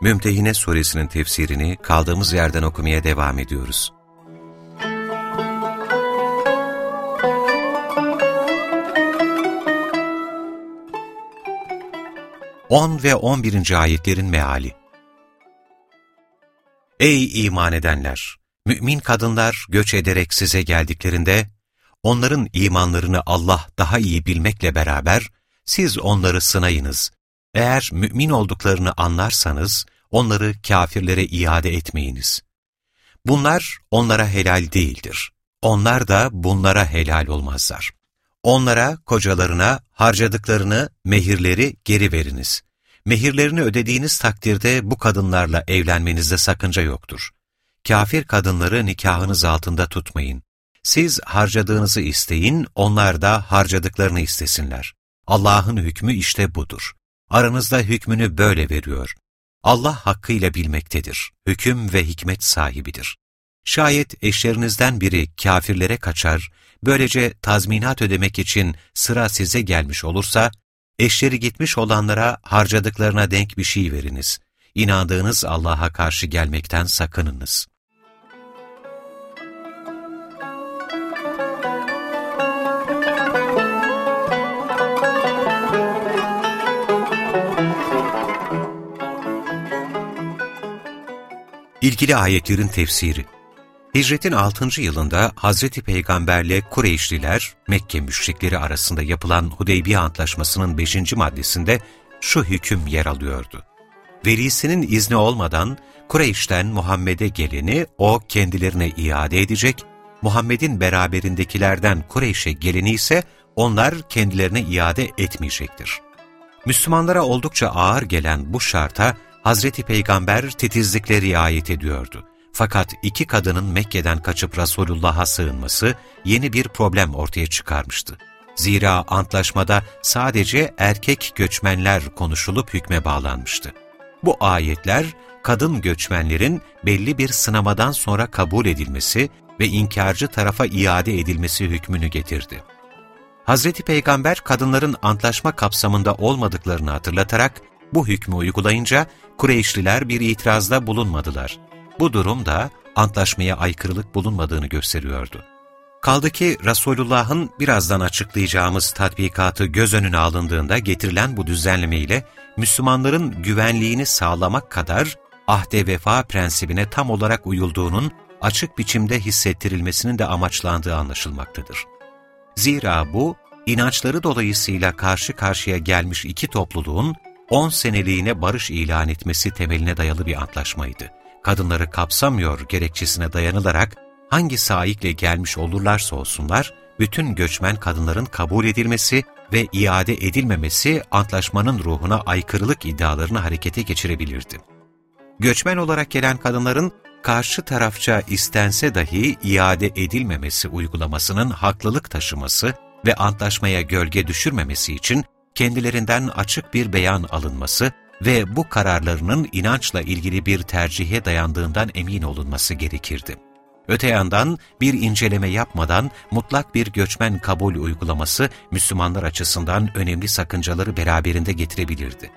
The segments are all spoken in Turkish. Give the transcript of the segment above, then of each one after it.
Mümtehine Suresinin tefsirini kaldığımız yerden okumaya devam ediyoruz. On ve on birinci ayetlerin meali Ey iman edenler! Mümin kadınlar göç ederek size geldiklerinde, onların imanlarını Allah daha iyi bilmekle beraber, siz onları sınayınız. Eğer mümin olduklarını anlarsanız, onları kafirlere iade etmeyiniz. Bunlar onlara helal değildir. Onlar da bunlara helal olmazlar. Onlara, kocalarına harcadıklarını, mehirleri geri veriniz. Mehirlerini ödediğiniz takdirde bu kadınlarla evlenmenizde sakınca yoktur. Kafir kadınları nikahınız altında tutmayın. Siz harcadığınızı isteyin, onlar da harcadıklarını istesinler. Allah'ın hükmü işte budur. Aranızda hükmünü böyle veriyor. Allah hakkıyla bilmektedir. Hüküm ve hikmet sahibidir. Şayet eşlerinizden biri kafirlere kaçar, böylece tazminat ödemek için sıra size gelmiş olursa, eşleri gitmiş olanlara harcadıklarına denk bir şey veriniz. İnandığınız Allah'a karşı gelmekten sakınınız. İlgili ayetlerin tefsiri Hicretin 6. yılında Hazreti Peygamberle Kureyşliler, Mekke müşrikleri arasında yapılan Hudeybiye Antlaşması'nın 5. maddesinde şu hüküm yer alıyordu. Velisinin izni olmadan Kureyş'ten Muhammed'e geleni o kendilerine iade edecek, Muhammed'in beraberindekilerden Kureyş'e geleni ise onlar kendilerine iade etmeyecektir. Müslümanlara oldukça ağır gelen bu şarta Hazreti Peygamber titizlikle riayet ediyordu. Fakat iki kadının Mekke'den kaçıp Resulullah'a sığınması yeni bir problem ortaya çıkarmıştı. Zira antlaşmada sadece erkek göçmenler konuşulup hükme bağlanmıştı. Bu ayetler, kadın göçmenlerin belli bir sınamadan sonra kabul edilmesi ve inkarcı tarafa iade edilmesi hükmünü getirdi. Hazreti Peygamber kadınların antlaşma kapsamında olmadıklarını hatırlatarak bu hükmü uygulayınca Kureyşliler bir itirazda bulunmadılar. Bu durum da antlaşmaya aykırılık bulunmadığını gösteriyordu. Kaldı ki Resulullah'ın birazdan açıklayacağımız tatbikatı göz önüne alındığında getirilen bu düzenleme ile Müslümanların güvenliğini sağlamak kadar ahde vefa prensibine tam olarak uyulduğunun açık biçimde hissettirilmesinin de amaçlandığı anlaşılmaktadır. Zira bu, inançları dolayısıyla karşı karşıya gelmiş iki topluluğun 10 seneliğine barış ilan etmesi temeline dayalı bir antlaşmaydı. Kadınları kapsamıyor gerekçesine dayanılarak hangi sahikle gelmiş olurlarsa olsunlar, bütün göçmen kadınların kabul edilmesi ve iade edilmemesi antlaşmanın ruhuna aykırılık iddialarını harekete geçirebilirdi. Göçmen olarak gelen kadınların karşı tarafça istense dahi iade edilmemesi uygulamasının haklılık taşıması ve antlaşmaya gölge düşürmemesi için kendilerinden açık bir beyan alınması ve bu kararlarının inançla ilgili bir tercihe dayandığından emin olunması gerekirdi. Öte yandan bir inceleme yapmadan mutlak bir göçmen kabul uygulaması Müslümanlar açısından önemli sakıncaları beraberinde getirebilirdi.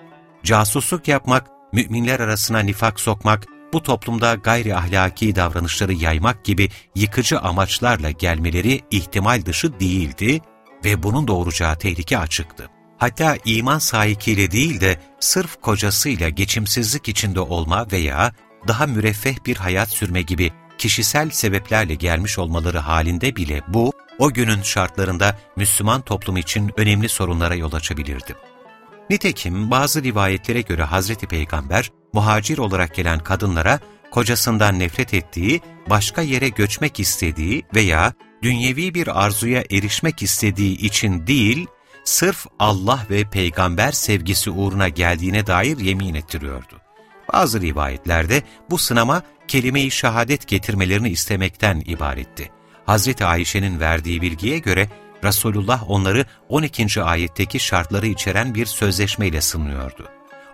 Casusluk yapmak, müminler arasına nifak sokmak, bu toplumda gayri ahlaki davranışları yaymak gibi yıkıcı amaçlarla gelmeleri ihtimal dışı değildi ve bunun doğuracağı tehlike açıktı hatta iman sahikiyle değil de sırf kocasıyla geçimsizlik içinde olma veya daha müreffeh bir hayat sürme gibi kişisel sebeplerle gelmiş olmaları halinde bile bu, o günün şartlarında Müslüman toplum için önemli sorunlara yol açabilirdi. Nitekim bazı rivayetlere göre Hazreti Peygamber, muhacir olarak gelen kadınlara kocasından nefret ettiği, başka yere göçmek istediği veya dünyevi bir arzuya erişmek istediği için değil, sırf Allah ve peygamber sevgisi uğruna geldiğine dair yemin ettiriyordu. Bazı rivayetlerde bu sınama kelime-i şehadet getirmelerini istemekten ibaretti. Hazreti Ayşe'nin verdiği bilgiye göre Resulullah onları 12. ayetteki şartları içeren bir sözleşmeyle sınıyordu.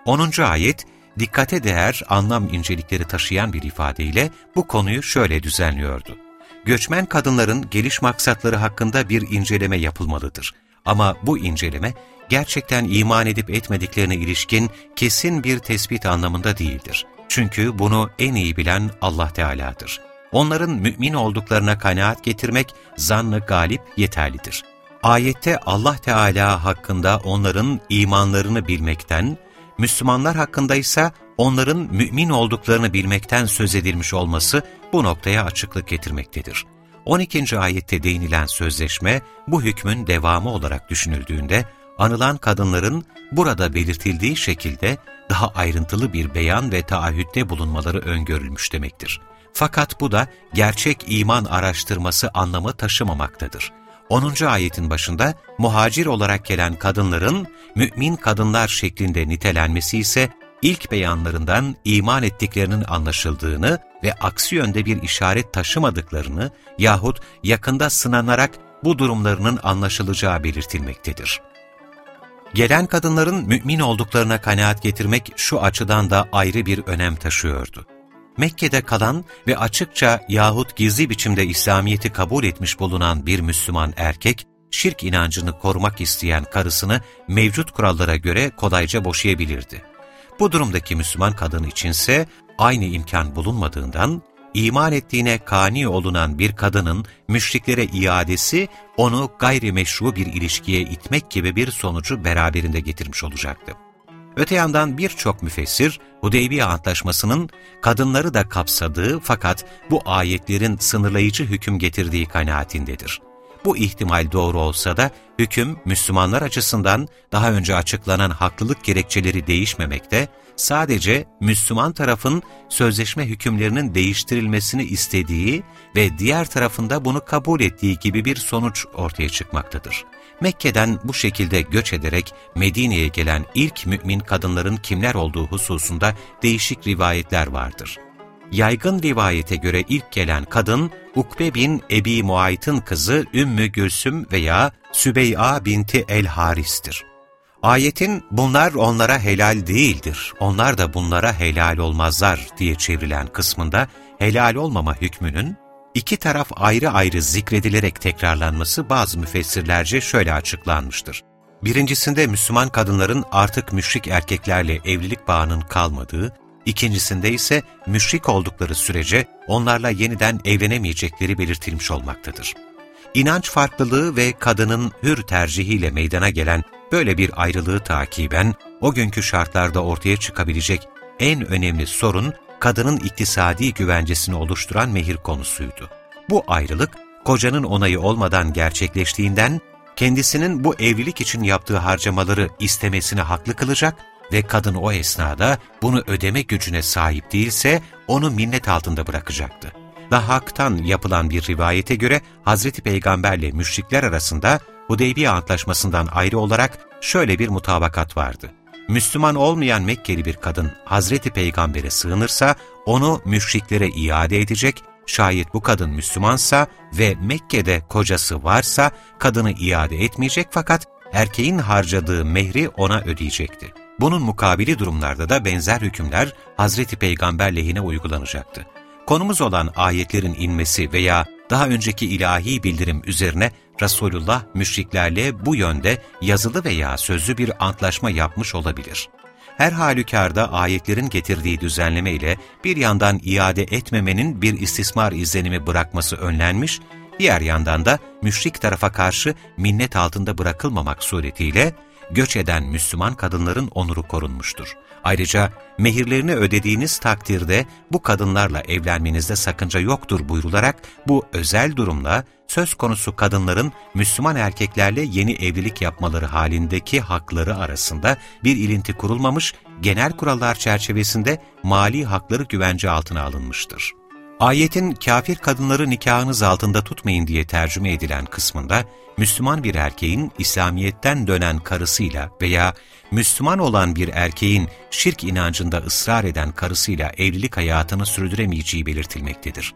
10. ayet, dikkate değer anlam incelikleri taşıyan bir ifadeyle bu konuyu şöyle düzenliyordu. Göçmen kadınların geliş maksatları hakkında bir inceleme yapılmalıdır. Ama bu inceleme gerçekten iman edip etmediklerine ilişkin kesin bir tespit anlamında değildir. Çünkü bunu en iyi bilen Allah Teala'dır. Onların mümin olduklarına kanaat getirmek zannı galip yeterlidir. Ayette Allah Teala hakkında onların imanlarını bilmekten, Müslümanlar hakkında ise onların mümin olduklarını bilmekten söz edilmiş olması bu noktaya açıklık getirmektedir. 12. ayette değinilen sözleşme bu hükmün devamı olarak düşünüldüğünde anılan kadınların burada belirtildiği şekilde daha ayrıntılı bir beyan ve taahhütte bulunmaları öngörülmüş demektir. Fakat bu da gerçek iman araştırması anlamı taşımamaktadır. 10. ayetin başında muhacir olarak gelen kadınların mümin kadınlar şeklinde nitelenmesi ise ilk beyanlarından iman ettiklerinin anlaşıldığını ve aksi yönde bir işaret taşımadıklarını yahut yakında sınanarak bu durumlarının anlaşılacağı belirtilmektedir. Gelen kadınların mümin olduklarına kanaat getirmek şu açıdan da ayrı bir önem taşıyordu. Mekke'de kalan ve açıkça yahut gizli biçimde İslamiyet'i kabul etmiş bulunan bir Müslüman erkek, şirk inancını korumak isteyen karısını mevcut kurallara göre kolayca boşayabilirdi. Bu durumdaki Müslüman kadın içinse aynı imkan bulunmadığından, iman ettiğine kani olunan bir kadının müşriklere iadesi onu gayrimeşru bir ilişkiye itmek gibi bir sonucu beraberinde getirmiş olacaktı. Öte yandan birçok müfessir, Hudeybiye Antlaşması'nın kadınları da kapsadığı fakat bu ayetlerin sınırlayıcı hüküm getirdiği kanaatindedir. Bu ihtimal doğru olsa da hüküm Müslümanlar açısından daha önce açıklanan haklılık gerekçeleri değişmemekte, sadece Müslüman tarafın sözleşme hükümlerinin değiştirilmesini istediği ve diğer tarafında bunu kabul ettiği gibi bir sonuç ortaya çıkmaktadır. Mekke'den bu şekilde göç ederek Medine'ye gelen ilk mümin kadınların kimler olduğu hususunda değişik rivayetler vardır. Yaygın rivayete göre ilk gelen kadın, Ukbe bin Ebi Muayt'ın kızı Ümmü Gülsüm veya Sübey'a binti El-Haris'tir. Ayetin bunlar onlara helal değildir, onlar da bunlara helal olmazlar diye çevrilen kısmında helal olmama hükmünün iki taraf ayrı ayrı zikredilerek tekrarlanması bazı müfessirlerce şöyle açıklanmıştır. Birincisinde Müslüman kadınların artık müşrik erkeklerle evlilik bağının kalmadığı, ikincisinde ise müşrik oldukları sürece onlarla yeniden evlenemeyecekleri belirtilmiş olmaktadır. İnanç farklılığı ve kadının hür tercihiyle meydana gelen böyle bir ayrılığı takiben, o günkü şartlarda ortaya çıkabilecek en önemli sorun kadının iktisadi güvencesini oluşturan mehir konusuydu. Bu ayrılık, kocanın onayı olmadan gerçekleştiğinden, kendisinin bu evlilik için yaptığı harcamaları istemesini haklı kılacak ve kadın o esnada bunu ödeme gücüne sahip değilse onu minnet altında bırakacaktı. Lahak'tan yapılan bir rivayete göre Hazreti Peygamberle müşrikler arasında Hudeybiye Antlaşması'ndan ayrı olarak şöyle bir mutabakat vardı. Müslüman olmayan Mekkeli bir kadın Hazreti Peygamber'e sığınırsa onu müşriklere iade edecek, şayet bu kadın Müslümansa ve Mekke'de kocası varsa kadını iade etmeyecek fakat erkeğin harcadığı mehri ona ödeyecekti. Bunun mukabili durumlarda da benzer hükümler Hazreti Peygamber lehine uygulanacaktı. Konumuz olan ayetlerin inmesi veya daha önceki ilahi bildirim üzerine Resulullah müşriklerle bu yönde yazılı veya sözlü bir antlaşma yapmış olabilir. Her halükarda ayetlerin getirdiği düzenleme ile bir yandan iade etmemenin bir istismar izlenimi bırakması önlenmiş, diğer yandan da müşrik tarafa karşı minnet altında bırakılmamak suretiyle göç eden Müslüman kadınların onuru korunmuştur. Ayrıca mehirlerini ödediğiniz takdirde bu kadınlarla evlenmenizde sakınca yoktur buyrularak bu özel durumla söz konusu kadınların Müslüman erkeklerle yeni evlilik yapmaları halindeki hakları arasında bir ilinti kurulmamış, genel kurallar çerçevesinde mali hakları güvence altına alınmıştır. Ayetin kafir kadınları nikahınız altında tutmayın diye tercüme edilen kısmında, Müslüman bir erkeğin İslamiyet'ten dönen karısıyla veya Müslüman olan bir erkeğin şirk inancında ısrar eden karısıyla evlilik hayatını sürdüremeyeceği belirtilmektedir.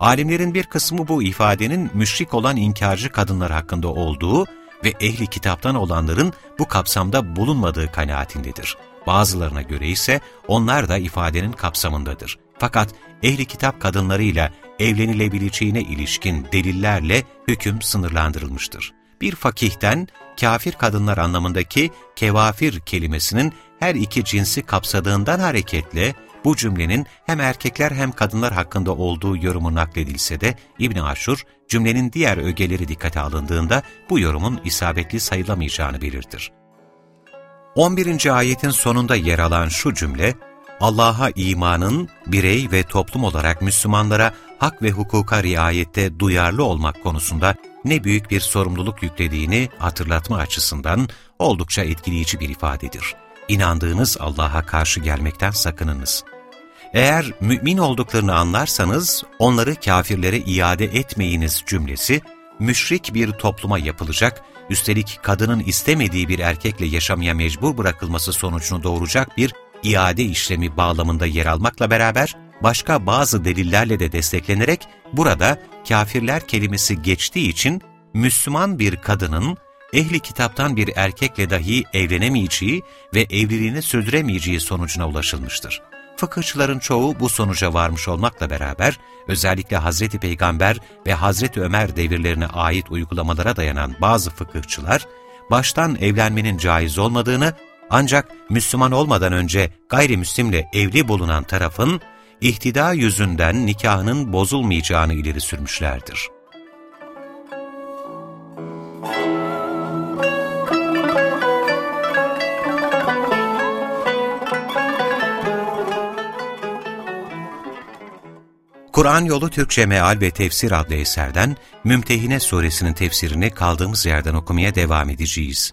Alimlerin bir kısmı bu ifadenin müşrik olan inkarcı kadınlar hakkında olduğu ve ehli kitaptan olanların bu kapsamda bulunmadığı kanaatindedir. Bazılarına göre ise onlar da ifadenin kapsamındadır. Fakat ehli kitap kadınlarıyla evlenilebileceğine ilişkin delillerle hüküm sınırlandırılmıştır. Bir fakihten kafir kadınlar anlamındaki kevafir kelimesinin her iki cinsi kapsadığından hareketle bu cümlenin hem erkekler hem kadınlar hakkında olduğu yorumu nakledilse de İbn Aşur cümlenin diğer ögeleri dikkate alındığında bu yorumun isabetli sayılamayacağını belirtir. 11. ayetin sonunda yer alan şu cümle, Allah'a imanın birey ve toplum olarak Müslümanlara hak ve hukuka riayette duyarlı olmak konusunda ne büyük bir sorumluluk yüklediğini hatırlatma açısından oldukça etkileyici bir ifadedir. İnandığınız Allah'a karşı gelmekten sakınınız. Eğer mümin olduklarını anlarsanız onları kafirlere iade etmeyiniz cümlesi, müşrik bir topluma yapılacak, üstelik kadının istemediği bir erkekle yaşamaya mecbur bırakılması sonucunu doğuracak bir iade işlemi bağlamında yer almakla beraber, başka bazı delillerle de desteklenerek burada kafirler kelimesi geçtiği için Müslüman bir kadının ehli kitaptan bir erkekle dahi evlenemeyeceği ve evliliğini sürdüremeyeceği sonucuna ulaşılmıştır. Fıkıhçıların çoğu bu sonuca varmış olmakla beraber, özellikle Hazreti Peygamber ve Hazreti Ömer devirlerine ait uygulamalara dayanan bazı fıkıhçılar, baştan evlenmenin caiz olmadığını, ancak Müslüman olmadan önce gayrimüslimle evli bulunan tarafın, ihtida yüzünden nikahının bozulmayacağını ileri sürmüşlerdir. Kur'an Yolu Türkçe Meal ve Tefsir adlı eserden Mümtehine Suresinin tefsirini kaldığımız yerden okumaya devam edeceğiz.